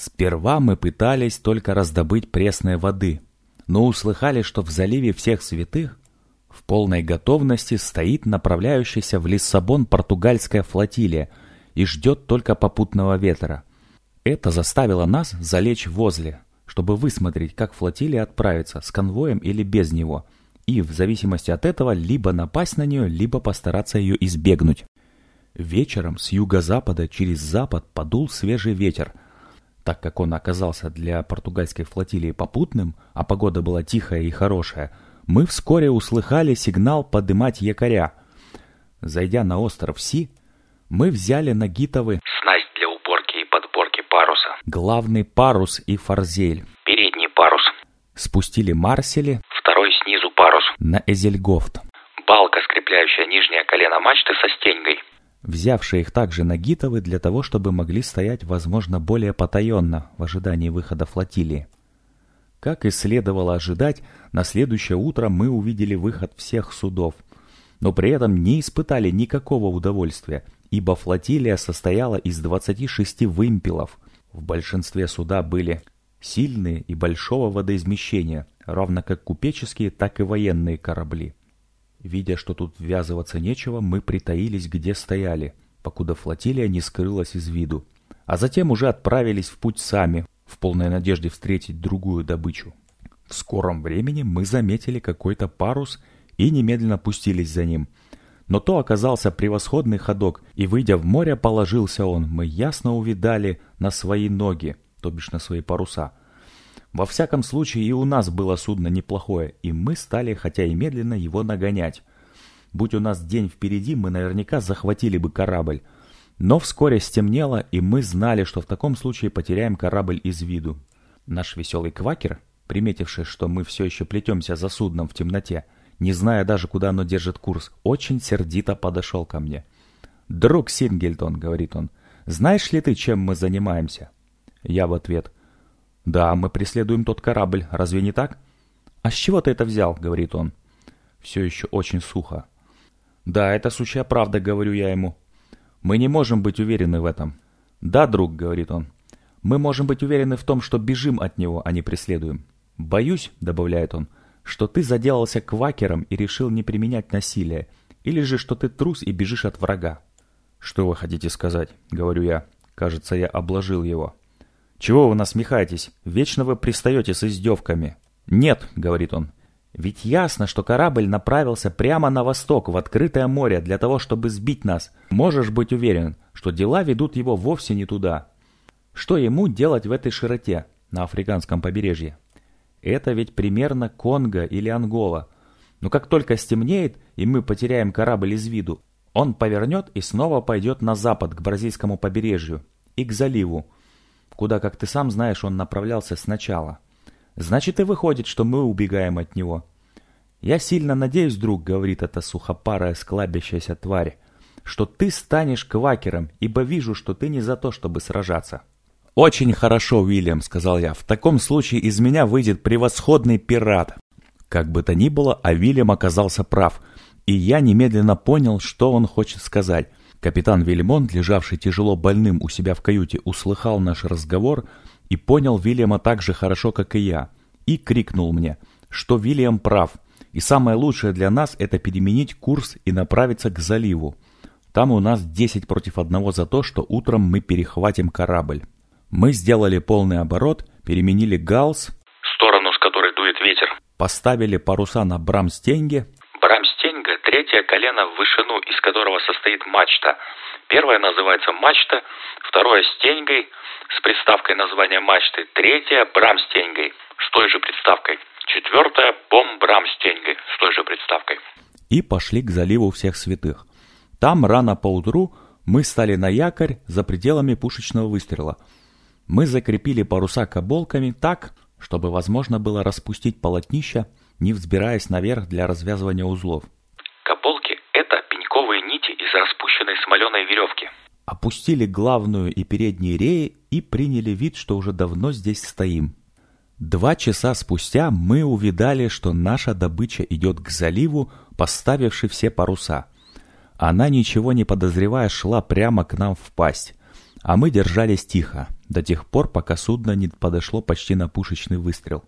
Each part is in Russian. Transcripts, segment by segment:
Сперва мы пытались только раздобыть пресной воды, но услыхали, что в заливе всех святых в полной готовности стоит направляющаяся в Лиссабон португальская флотилия и ждет только попутного ветра. Это заставило нас залечь возле, чтобы высмотреть, как флотилия отправится, с конвоем или без него, и, в зависимости от этого, либо напасть на нее, либо постараться ее избегнуть. Вечером с юго-запада через запад подул свежий ветер. Так как он оказался для португальской флотилии попутным, а погода была тихая и хорошая, мы вскоре услыхали сигнал подымать якоря. Зайдя на остров Си, мы взяли на Гитовы Снасть для уборки и подборки паруса. главный парус и форзель, Передний парус. спустили Марсели Второй снизу парус. на Эзельгофт, Балка, скрепляющая нижнее колено мачты со стеньгой. Взявшие их также на Гитовы для того, чтобы могли стоять, возможно, более потаенно в ожидании выхода флотилии. Как и следовало ожидать, на следующее утро мы увидели выход всех судов, но при этом не испытали никакого удовольствия, ибо флотилия состояла из 26 вымпелов. В большинстве суда были сильные и большого водоизмещения, равно как купеческие, так и военные корабли. Видя, что тут ввязываться нечего, мы притаились, где стояли, покуда флотилия не скрылась из виду, а затем уже отправились в путь сами, в полной надежде встретить другую добычу. В скором времени мы заметили какой-то парус и немедленно пустились за ним. Но то оказался превосходный ходок, и, выйдя в море, положился он. Мы ясно увидали на свои ноги, то бишь на свои паруса. Во всяком случае, и у нас было судно неплохое, и мы стали, хотя и медленно, его нагонять. Будь у нас день впереди, мы наверняка захватили бы корабль. Но вскоре стемнело, и мы знали, что в таком случае потеряем корабль из виду. Наш веселый квакер, приметивший, что мы все еще плетемся за судном в темноте, не зная даже, куда оно держит курс, очень сердито подошел ко мне. «Друг Сингельтон», — говорит он, — «знаешь ли ты, чем мы занимаемся?» Я в ответ, «Да, мы преследуем тот корабль, разве не так?» «А с чего ты это взял?» — говорит он. Все еще очень сухо. «Да, это сущая правда», — говорю я ему. «Мы не можем быть уверены в этом». «Да, друг», — говорит он. «Мы можем быть уверены в том, что бежим от него, а не преследуем». «Боюсь», — добавляет он, — «что ты заделался квакером и решил не применять насилие, или же что ты трус и бежишь от врага». «Что вы хотите сказать?» — говорю я. Кажется, я обложил его. «Чего вы насмехаетесь? Вечно вы пристаете с издевками». «Нет», — говорит он, — «ведь ясно, что корабль направился прямо на восток, в открытое море, для того, чтобы сбить нас. Можешь быть уверен, что дела ведут его вовсе не туда. Что ему делать в этой широте, на африканском побережье? Это ведь примерно Конго или Ангола. Но как только стемнеет, и мы потеряем корабль из виду, он повернет и снова пойдет на запад, к бразильскому побережью и к заливу, куда, как ты сам знаешь, он направлялся сначала. Значит и выходит, что мы убегаем от него. Я сильно надеюсь, друг, говорит эта сухопарая склабящаяся тварь, что ты станешь квакером, ибо вижу, что ты не за то, чтобы сражаться. «Очень хорошо, Уильям», — сказал я. «В таком случае из меня выйдет превосходный пират». Как бы то ни было, а Уильям оказался прав, и я немедленно понял, что он хочет сказать. Капитан Вильмонт, лежавший тяжело больным у себя в каюте, услыхал наш разговор и понял Вильяма так же хорошо, как и я, и крикнул мне, что Вильям прав, и самое лучшее для нас это переменить курс и направиться к заливу. Там у нас 10 против одного за то, что утром мы перехватим корабль. Мы сделали полный оборот, переменили галс, Сторону, с которой дует ветер. поставили паруса на брамстенге, Третье колено в вышину, из которого состоит мачта. Первое называется мачта, второе – стеньгой с приставкой названия мачты, третье – брамстеньгой с той же приставкой, четвертое – бом-брамстеньгой с той же приставкой. и пошли к заливу всех святых. Там рано поутру мы стали на якорь за пределами пушечного выстрела. Мы закрепили паруса каболками так, чтобы возможно было распустить полотнища, не взбираясь наверх для развязывания узлов. Каболки – это пеньковые нити из распущенной смоленой веревки. Опустили главную и передние реи и приняли вид, что уже давно здесь стоим. Два часа спустя мы увидали, что наша добыча идет к заливу, поставивши все паруса. Она, ничего не подозревая, шла прямо к нам в пасть. а мы держались тихо, до тех пор, пока судно не подошло почти на пушечный выстрел.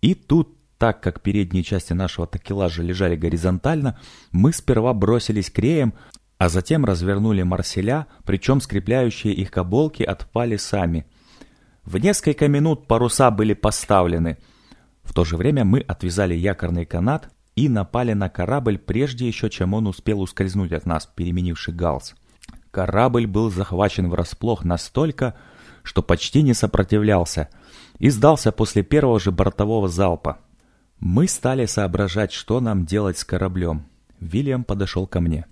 И тут, так как передние части нашего такелажа лежали горизонтально, мы сперва бросились к реям, а затем развернули марселя, причем скрепляющие их каболки отпали сами. В несколько минут паруса были поставлены. В то же время мы отвязали якорный канат и напали на корабль, прежде еще, чем он успел ускользнуть от нас, переменивший галс. Корабль был захвачен врасплох настолько, что почти не сопротивлялся, и сдался после первого же бортового залпа. Мы стали соображать, что нам делать с кораблем. Вильям подошел ко мне.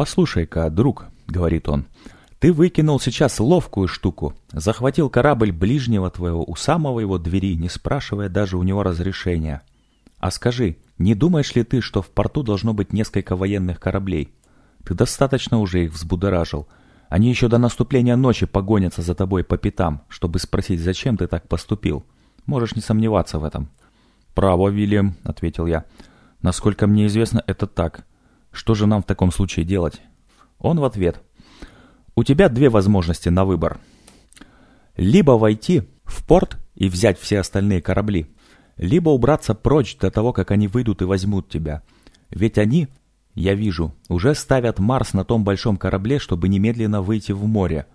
«Послушай-ка, друг», — говорит он, — «ты выкинул сейчас ловкую штуку, захватил корабль ближнего твоего у самого его двери, не спрашивая даже у него разрешения. А скажи, не думаешь ли ты, что в порту должно быть несколько военных кораблей?» Ты достаточно уже их взбудоражил. Они еще до наступления ночи погонятся за тобой по пятам, чтобы спросить, зачем ты так поступил. Можешь не сомневаться в этом». «Право, Вильям», — ответил я. «Насколько мне известно, это так. Что же нам в таком случае делать?» Он в ответ. «У тебя две возможности на выбор. Либо войти в порт и взять все остальные корабли, либо убраться прочь до того, как они выйдут и возьмут тебя. Ведь они я вижу, уже ставят Марс на том большом корабле, чтобы немедленно выйти в море.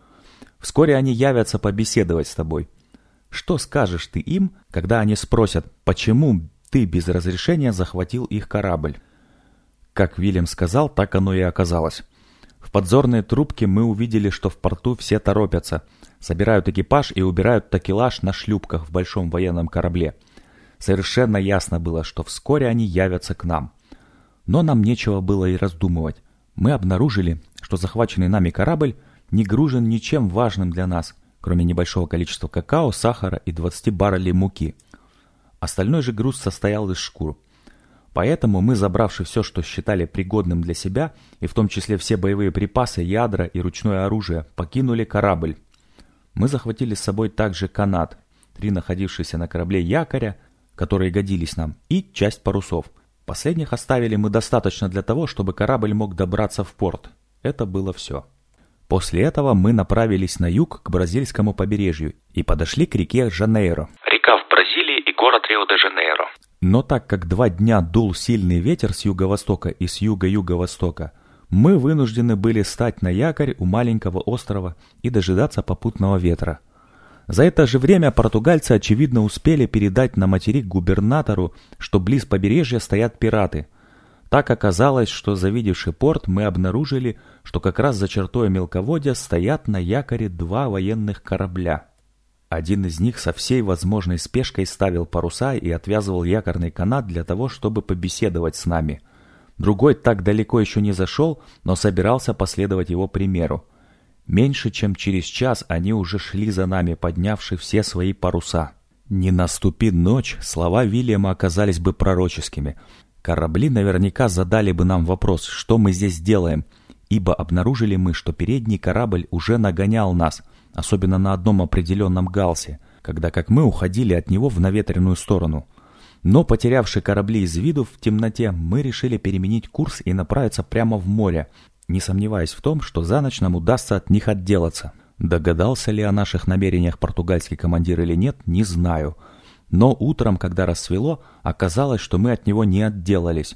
Вскоре они явятся побеседовать с тобой. Что скажешь ты им, когда они спросят, почему ты без разрешения захватил их корабль? Как Вильям сказал, так оно и оказалось. В подзорной трубке мы увидели, что в порту все торопятся, собирают экипаж и убирают такелаж на шлюпках в большом военном корабле. Совершенно ясно было, что вскоре они явятся к нам. Но нам нечего было и раздумывать. Мы обнаружили, что захваченный нами корабль не гружен ничем важным для нас, кроме небольшого количества какао, сахара и 20 баррелей муки. Остальной же груз состоял из шкур. Поэтому мы, забравши все, что считали пригодным для себя, и в том числе все боевые припасы, ядра и ручное оружие, покинули корабль. Мы захватили с собой также канат, три находившиеся на корабле якоря, которые годились нам, и часть парусов – Последних оставили мы достаточно для того, чтобы корабль мог добраться в порт. Это было все. После этого мы направились на юг к бразильскому побережью и подошли к реке Жанейро. Река в Бразилии и город Рио-де-Жанейро. Но так как два дня дул сильный ветер с юго-востока и с юга-юго-востока, мы вынуждены были стать на якорь у маленького острова и дожидаться попутного ветра. За это же время португальцы, очевидно, успели передать на материк губернатору, что близ побережья стоят пираты. Так оказалось, что завидевший порт, мы обнаружили, что как раз за чертой мелководья стоят на якоре два военных корабля. Один из них со всей возможной спешкой ставил паруса и отвязывал якорный канат для того, чтобы побеседовать с нами. Другой так далеко еще не зашел, но собирался последовать его примеру. Меньше чем через час они уже шли за нами, поднявши все свои паруса. Не наступи ночь, слова Вильяма оказались бы пророческими. Корабли наверняка задали бы нам вопрос, что мы здесь делаем, ибо обнаружили мы, что передний корабль уже нагонял нас, особенно на одном определенном галсе, когда как мы уходили от него в наветренную сторону. Но, потерявши корабли из виду в темноте, мы решили переменить курс и направиться прямо в море, не сомневаясь в том, что за ночь нам удастся от них отделаться. Догадался ли о наших намерениях португальский командир или нет, не знаю. Но утром, когда рассвело, оказалось, что мы от него не отделались.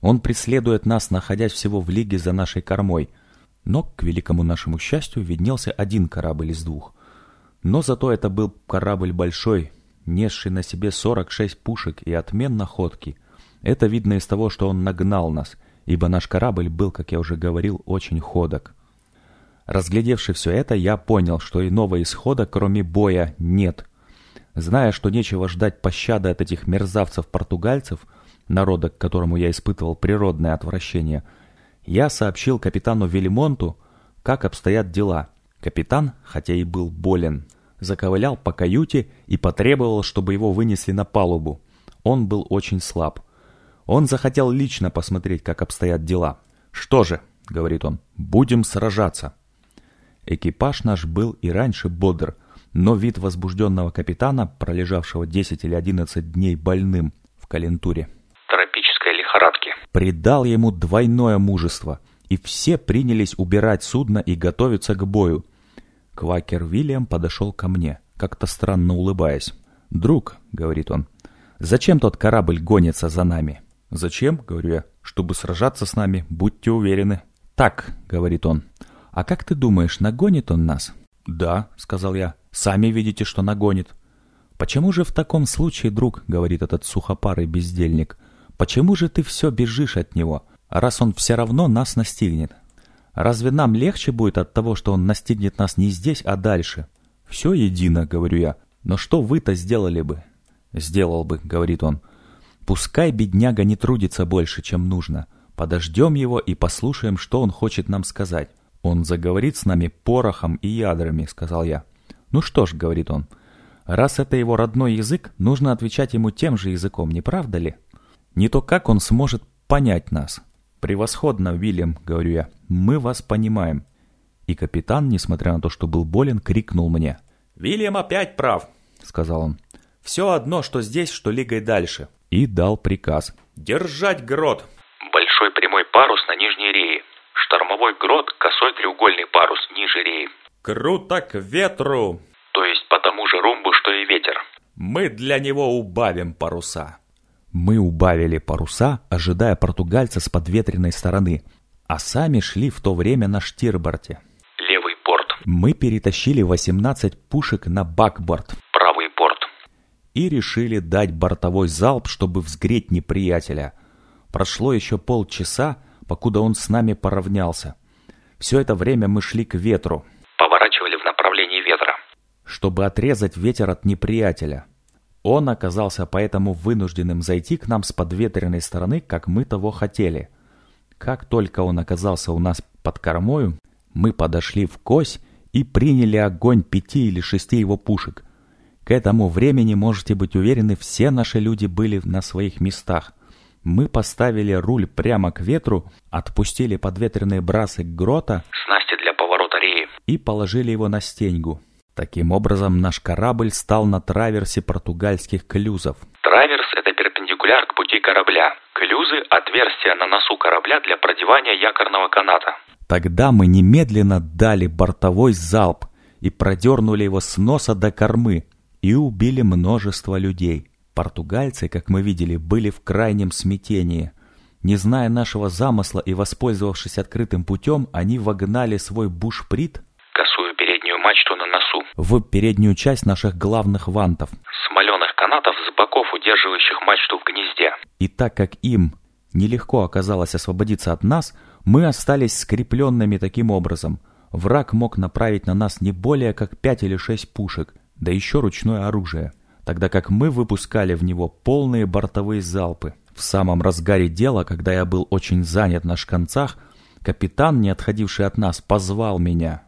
Он преследует нас, находясь всего в лиге за нашей кормой. Но, к великому нашему счастью, виднелся один корабль из двух. Но зато это был корабль большой, несший на себе 46 пушек и отменно ходки. Это видно из того, что он нагнал нас — ибо наш корабль был, как я уже говорил, очень ходок. Разглядевши все это, я понял, что иного исхода, кроме боя, нет. Зная, что нечего ждать пощады от этих мерзавцев-португальцев, народа, к которому я испытывал природное отвращение, я сообщил капитану Велимонту, как обстоят дела. Капитан, хотя и был болен, заковылял по каюте и потребовал, чтобы его вынесли на палубу. Он был очень слаб. Он захотел лично посмотреть, как обстоят дела. «Что же», — говорит он, — «будем сражаться». Экипаж наш был и раньше бодр, но вид возбужденного капитана, пролежавшего 10 или 11 дней больным в калентуре, лихорадки, придал ему двойное мужество, и все принялись убирать судно и готовиться к бою. Квакер Вильям подошел ко мне, как-то странно улыбаясь. «Друг», — говорит он, — «зачем тот корабль гонится за нами?» «Зачем?» — говорю я. «Чтобы сражаться с нами, будьте уверены». «Так», — говорит он, — «а как ты думаешь, нагонит он нас?» «Да», — сказал я, — «сами видите, что нагонит». «Почему же в таком случае, друг, — говорит этот сухопарый бездельник, — почему же ты все бежишь от него, раз он все равно нас настигнет? Разве нам легче будет от того, что он настигнет нас не здесь, а дальше? Все едино, — говорю я, — но что вы-то сделали бы? Сделал бы, — говорит он. Пускай бедняга не трудится больше, чем нужно. Подождем его и послушаем, что он хочет нам сказать. Он заговорит с нами порохом и ядрами, — сказал я. Ну что ж, — говорит он, — Раз это его родной язык, нужно отвечать ему тем же языком, не правда ли? Не то как он сможет понять нас? Превосходно, Вильям, говорю я, мы вас понимаем. И капитан, несмотря на то, что был болен, крикнул мне. «Вильям опять прав», — сказал он. «Все одно, что здесь, что лигой дальше». И дал приказ. «Держать грот!» Большой прямой парус на нижней рее. Штормовой грот, косой треугольный парус ниже реи. «Круто к ветру!» То есть по тому же румбу, что и ветер. Мы для него убавим паруса. Мы убавили паруса, ожидая португальца с подветренной стороны, а сами шли в то время на штирборте. Левый порт. Мы перетащили 18 пушек на бакборд. Правый порт. И решили дать бортовой залп, чтобы взгреть неприятеля. Прошло еще полчаса, покуда он с нами поравнялся. Все это время мы шли к ветру. Поворачивали в направлении ветра чтобы отрезать ветер от неприятеля. Он оказался поэтому вынужденным зайти к нам с подветренной стороны, как мы того хотели. Как только он оказался у нас под кормою, мы подошли в кось и приняли огонь пяти или шести его пушек. К этому времени, можете быть уверены, все наши люди были на своих местах. Мы поставили руль прямо к ветру, отпустили подветренные брасы грота снасти для поворота реи и положили его на стеньгу. Таким образом, наш корабль стал на траверсе португальских клюзов. Траверс – это перпендикуляр к пути корабля. Клюзы – отверстия на носу корабля для продевания якорного каната. Тогда мы немедленно дали бортовой залп и продернули его с носа до кормы и убили множество людей. Португальцы, как мы видели, были в крайнем смятении. Не зная нашего замысла и воспользовавшись открытым путем, они вогнали свой бушприт мачту на носу. В переднюю часть наших главных вантов. Смоленых канатов с боков, удерживающих мачту в гнезде. И так как им нелегко оказалось освободиться от нас, мы остались скрепленными таким образом. Враг мог направить на нас не более как пять или шесть пушек, да еще ручное оружие, тогда как мы выпускали в него полные бортовые залпы. В самом разгаре дела, когда я был очень занят на шканцах, капитан, не отходивший от нас, позвал меня.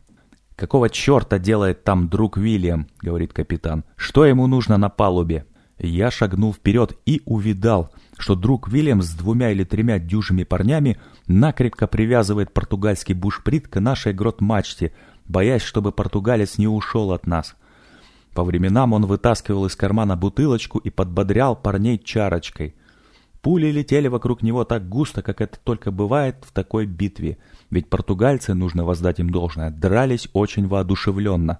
«Какого черта делает там друг Уильям?» — говорит капитан. «Что ему нужно на палубе?» Я шагнул вперед и увидал, что друг Уильям с двумя или тремя дюжими парнями накрепко привязывает португальский бушприт к нашей грот-мачте, боясь, чтобы португалец не ушел от нас. По временам он вытаскивал из кармана бутылочку и подбодрял парней чарочкой. Пули летели вокруг него так густо, как это только бывает в такой битве, ведь португальцы, нужно воздать им должное, дрались очень воодушевленно,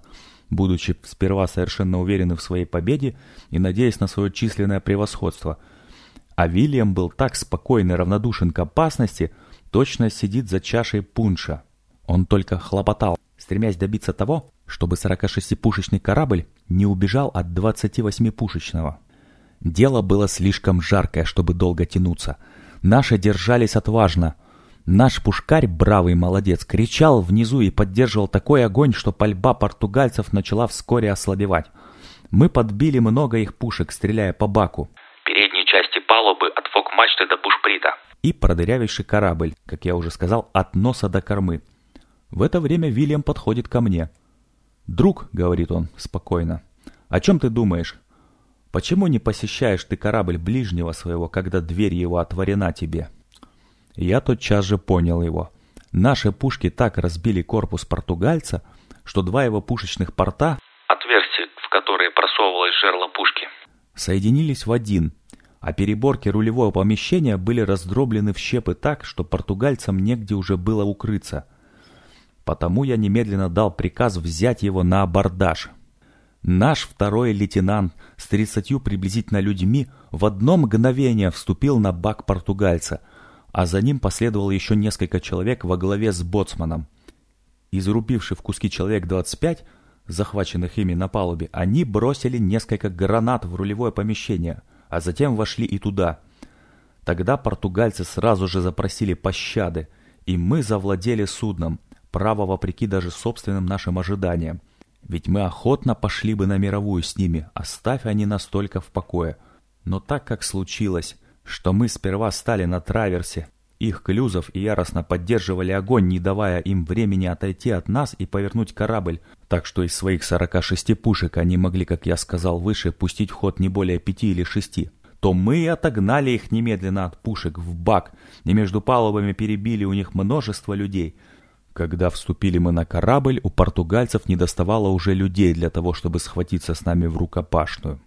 будучи сперва совершенно уверены в своей победе и надеясь на свое численное превосходство. А Вильям был так спокойно и равнодушен к опасности, точно сидит за чашей пунша. Он только хлопотал, стремясь добиться того, чтобы 46-пушечный корабль не убежал от 28-пушечного. Дело было слишком жаркое, чтобы долго тянуться. Наши держались отважно. Наш пушкарь, бравый молодец, кричал внизу и поддерживал такой огонь, что пальба португальцев начала вскоре ослабевать. Мы подбили много их пушек, стреляя по баку. Передней части палубы от фок-мачты до бушприта. И продырявивший корабль, как я уже сказал, от носа до кормы. В это время Вильям подходит ко мне. «Друг», — говорит он спокойно, — «о чем ты думаешь? Почему не посещаешь ты корабль ближнего своего, когда дверь его отворена тебе? Я тотчас же понял его. Наши пушки так разбили корпус португальца, что два его пушечных порта, отверстия, в которые просовывалось жерло пушки, соединились в один, а переборки рулевого помещения были раздроблены в щепы так, что португальцам негде уже было укрыться. Потому я немедленно дал приказ взять его на абордаж. Наш второй лейтенант с тридцатью приблизительно людьми в одно мгновение вступил на бак португальца, а за ним последовало еще несколько человек во главе с боцманом. Изрубивший в куски человек 25, захваченных ими на палубе, они бросили несколько гранат в рулевое помещение, а затем вошли и туда. Тогда португальцы сразу же запросили пощады, и мы завладели судном, право вопреки даже собственным нашим ожиданиям. Ведь мы охотно пошли бы на мировую с ними, оставь они настолько в покое. Но так как случилось, что мы сперва стали на траверсе, их Клюзов и яростно поддерживали огонь, не давая им времени отойти от нас и повернуть корабль, так что из своих 46 пушек они могли, как я сказал выше, пустить в ход не более пяти или шести, то мы отогнали их немедленно от пушек в бак и между палубами перебили у них множество людей – когда вступили мы на корабль, у португальцев не доставало уже людей для того, чтобы схватиться с нами в рукопашную.